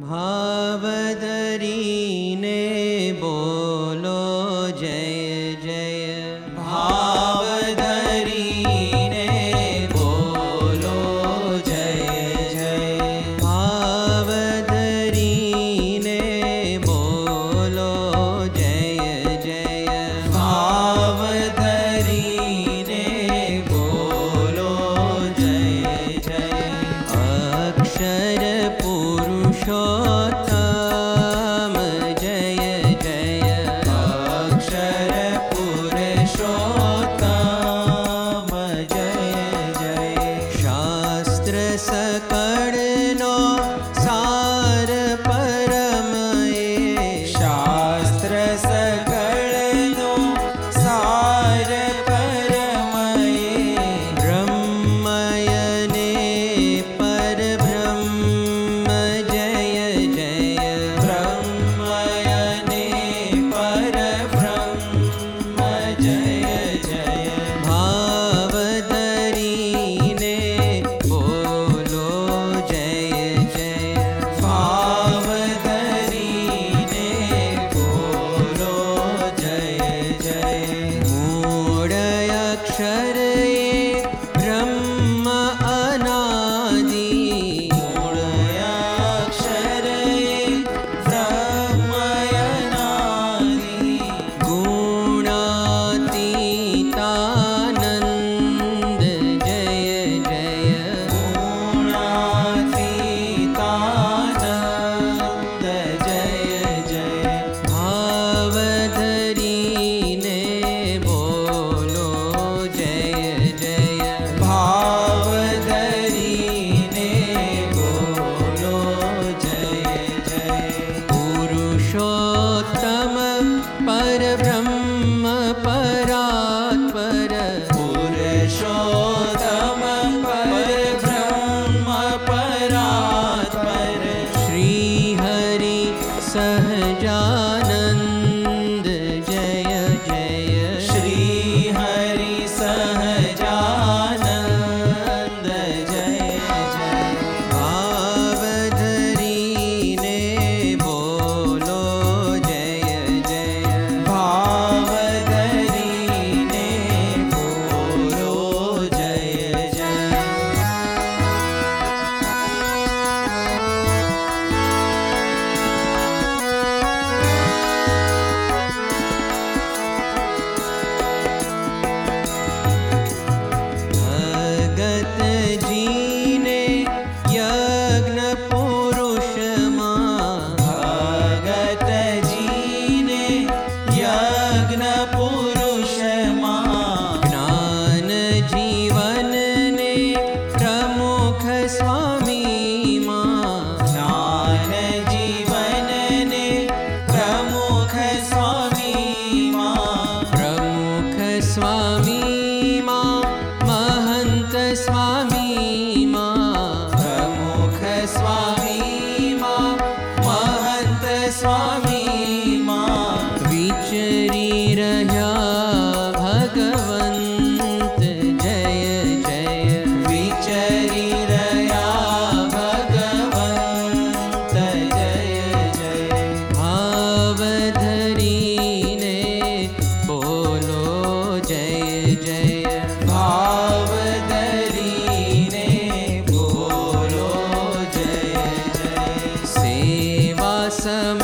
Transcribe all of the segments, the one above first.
भावदरीने awesome.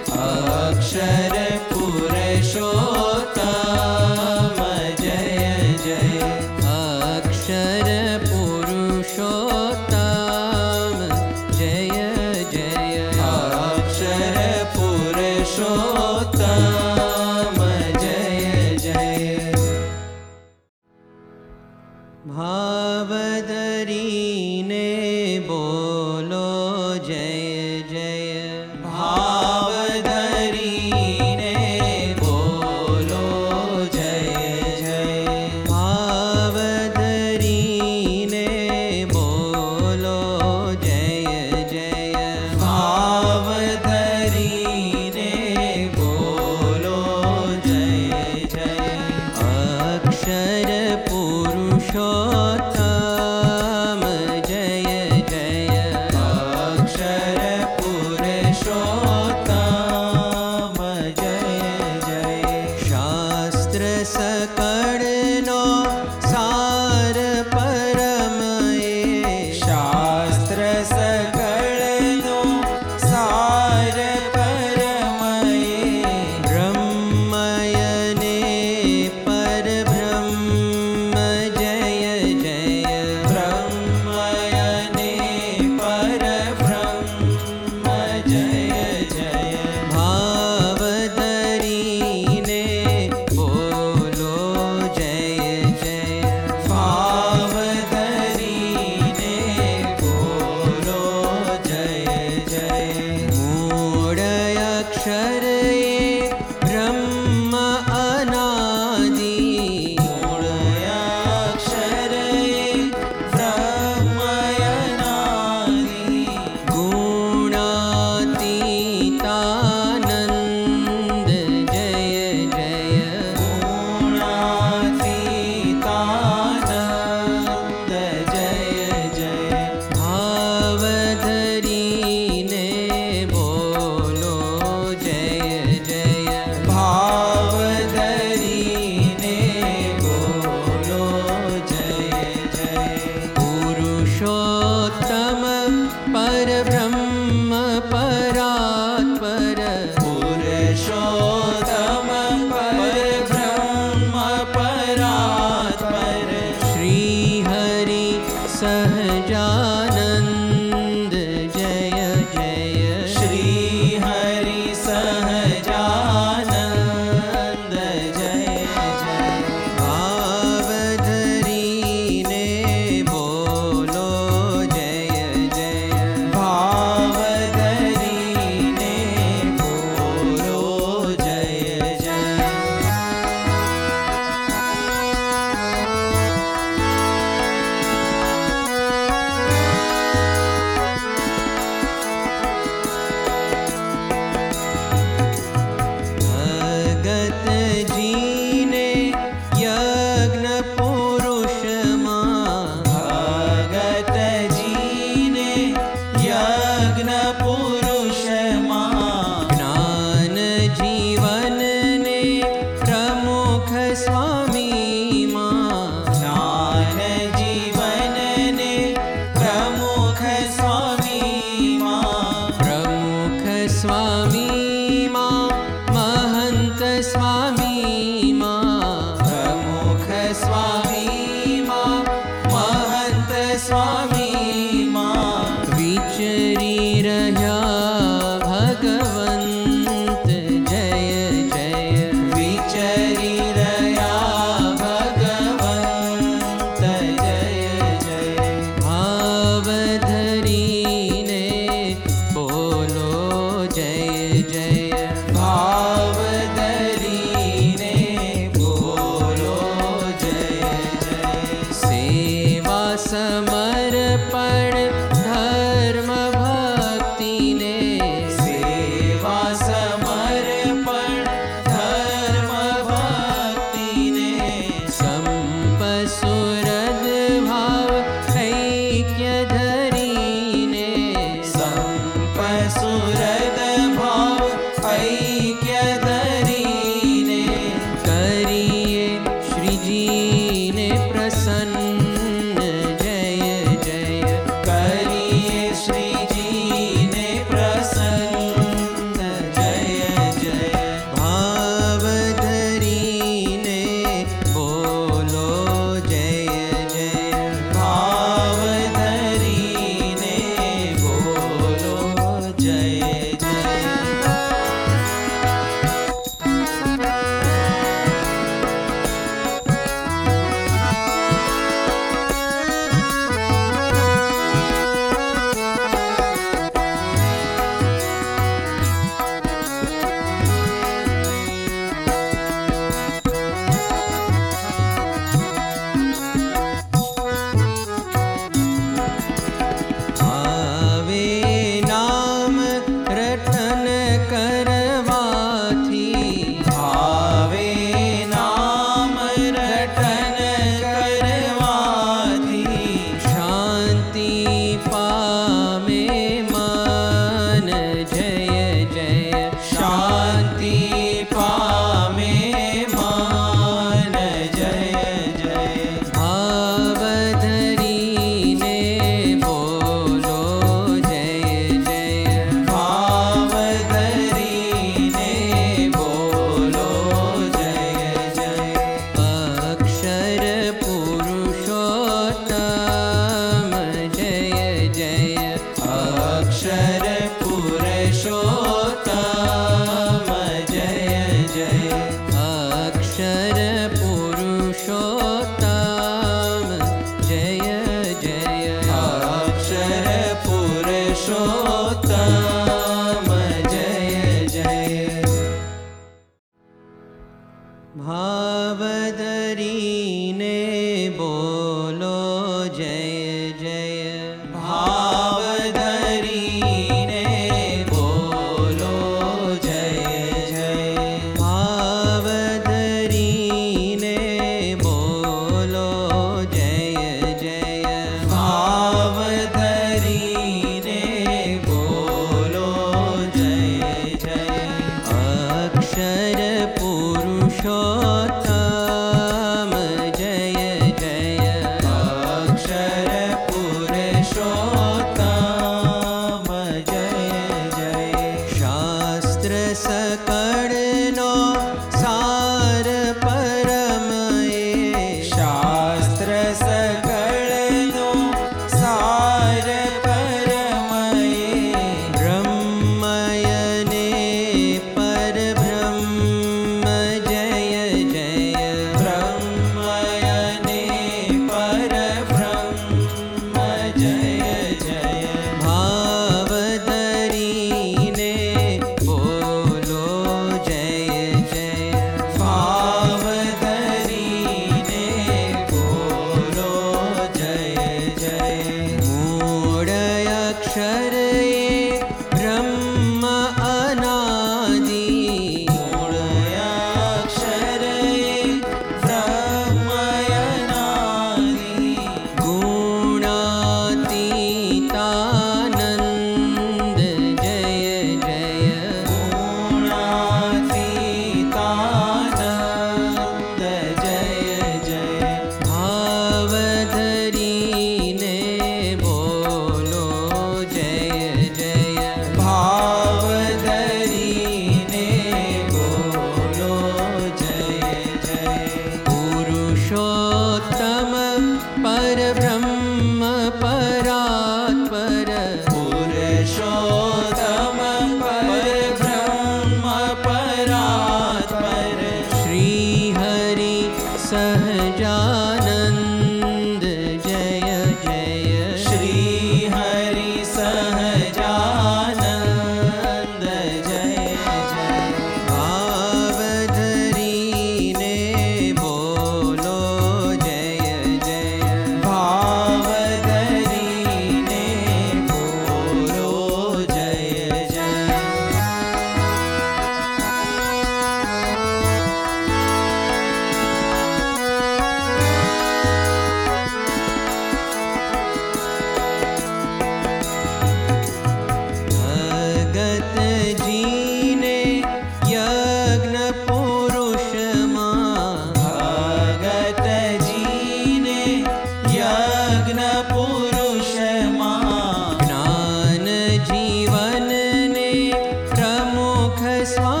this song.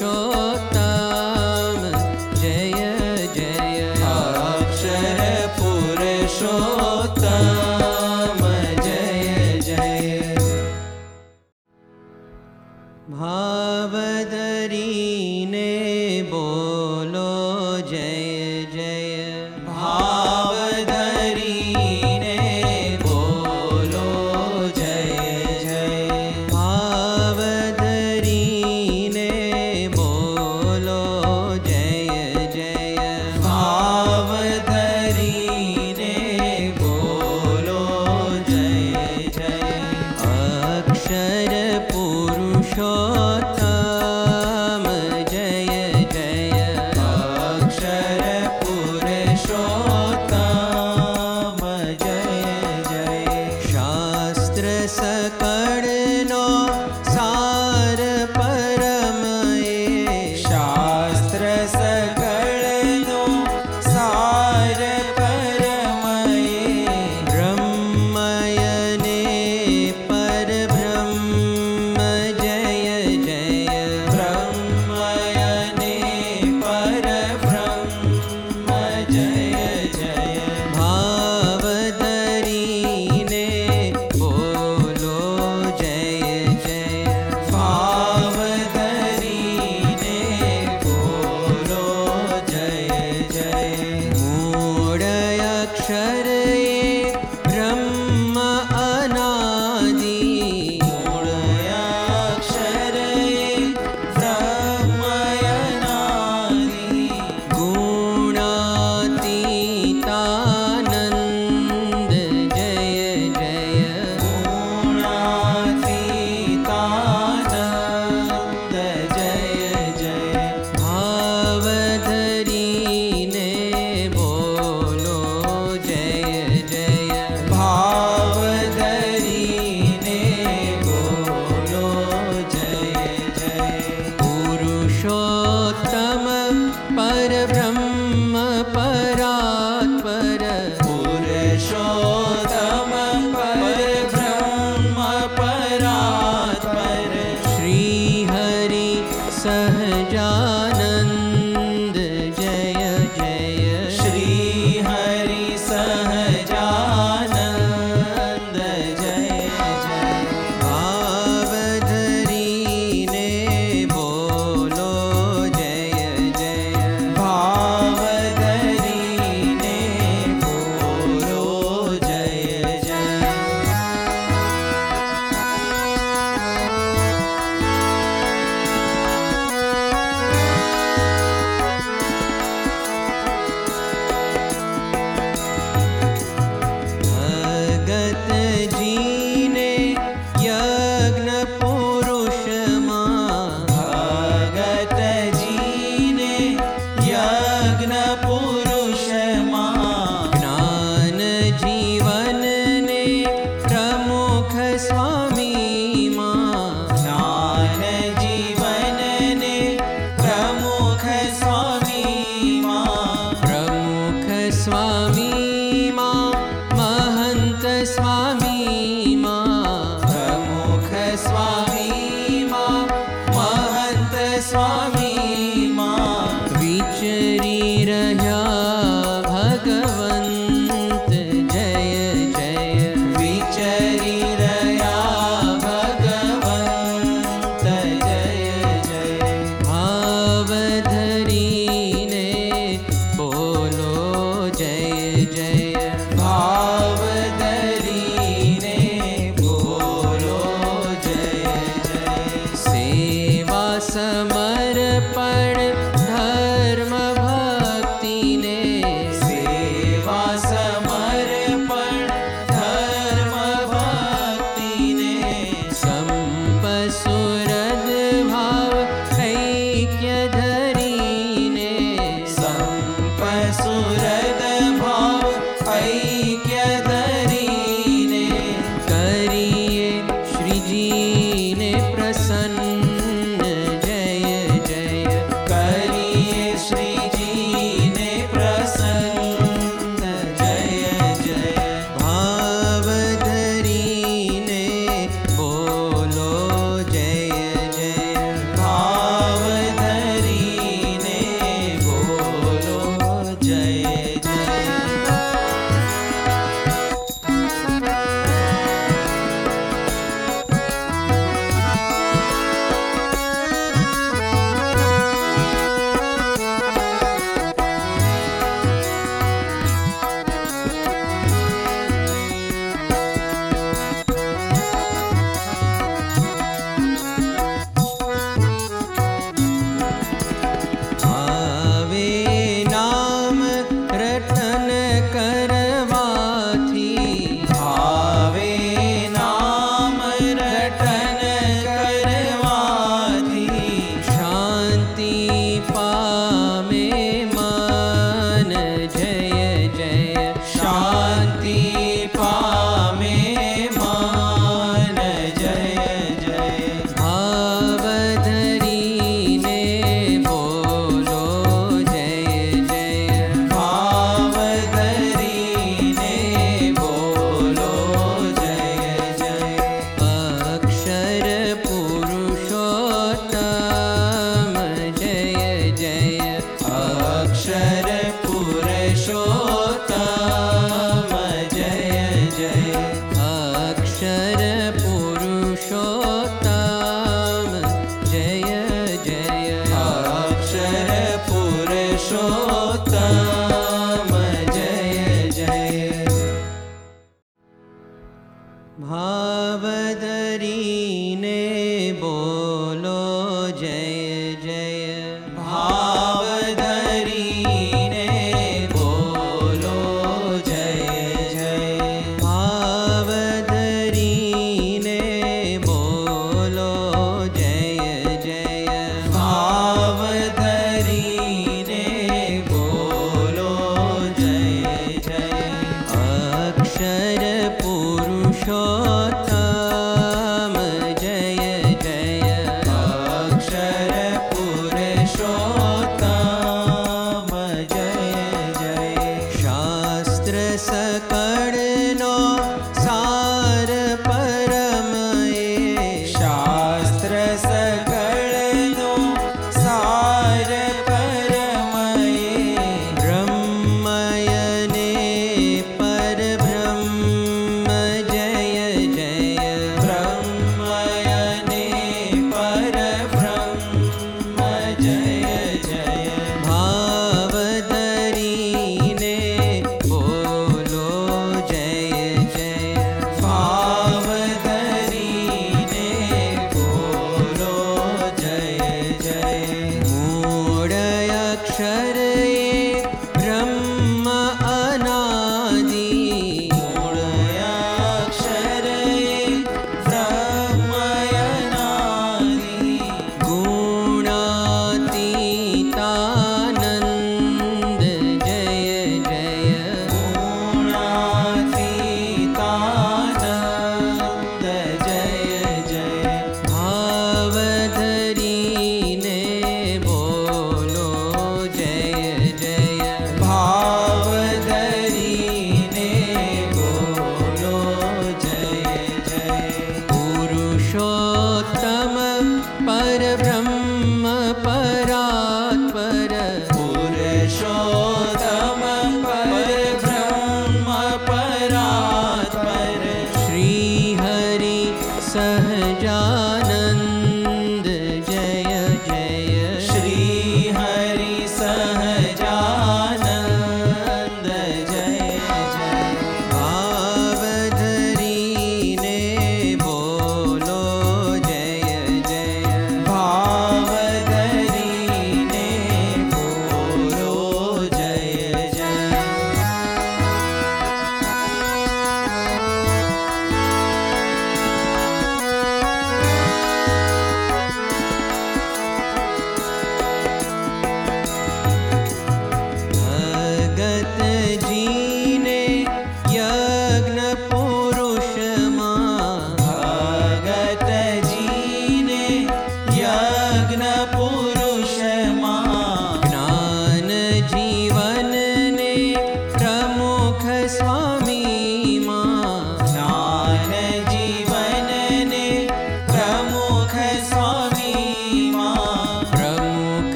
সব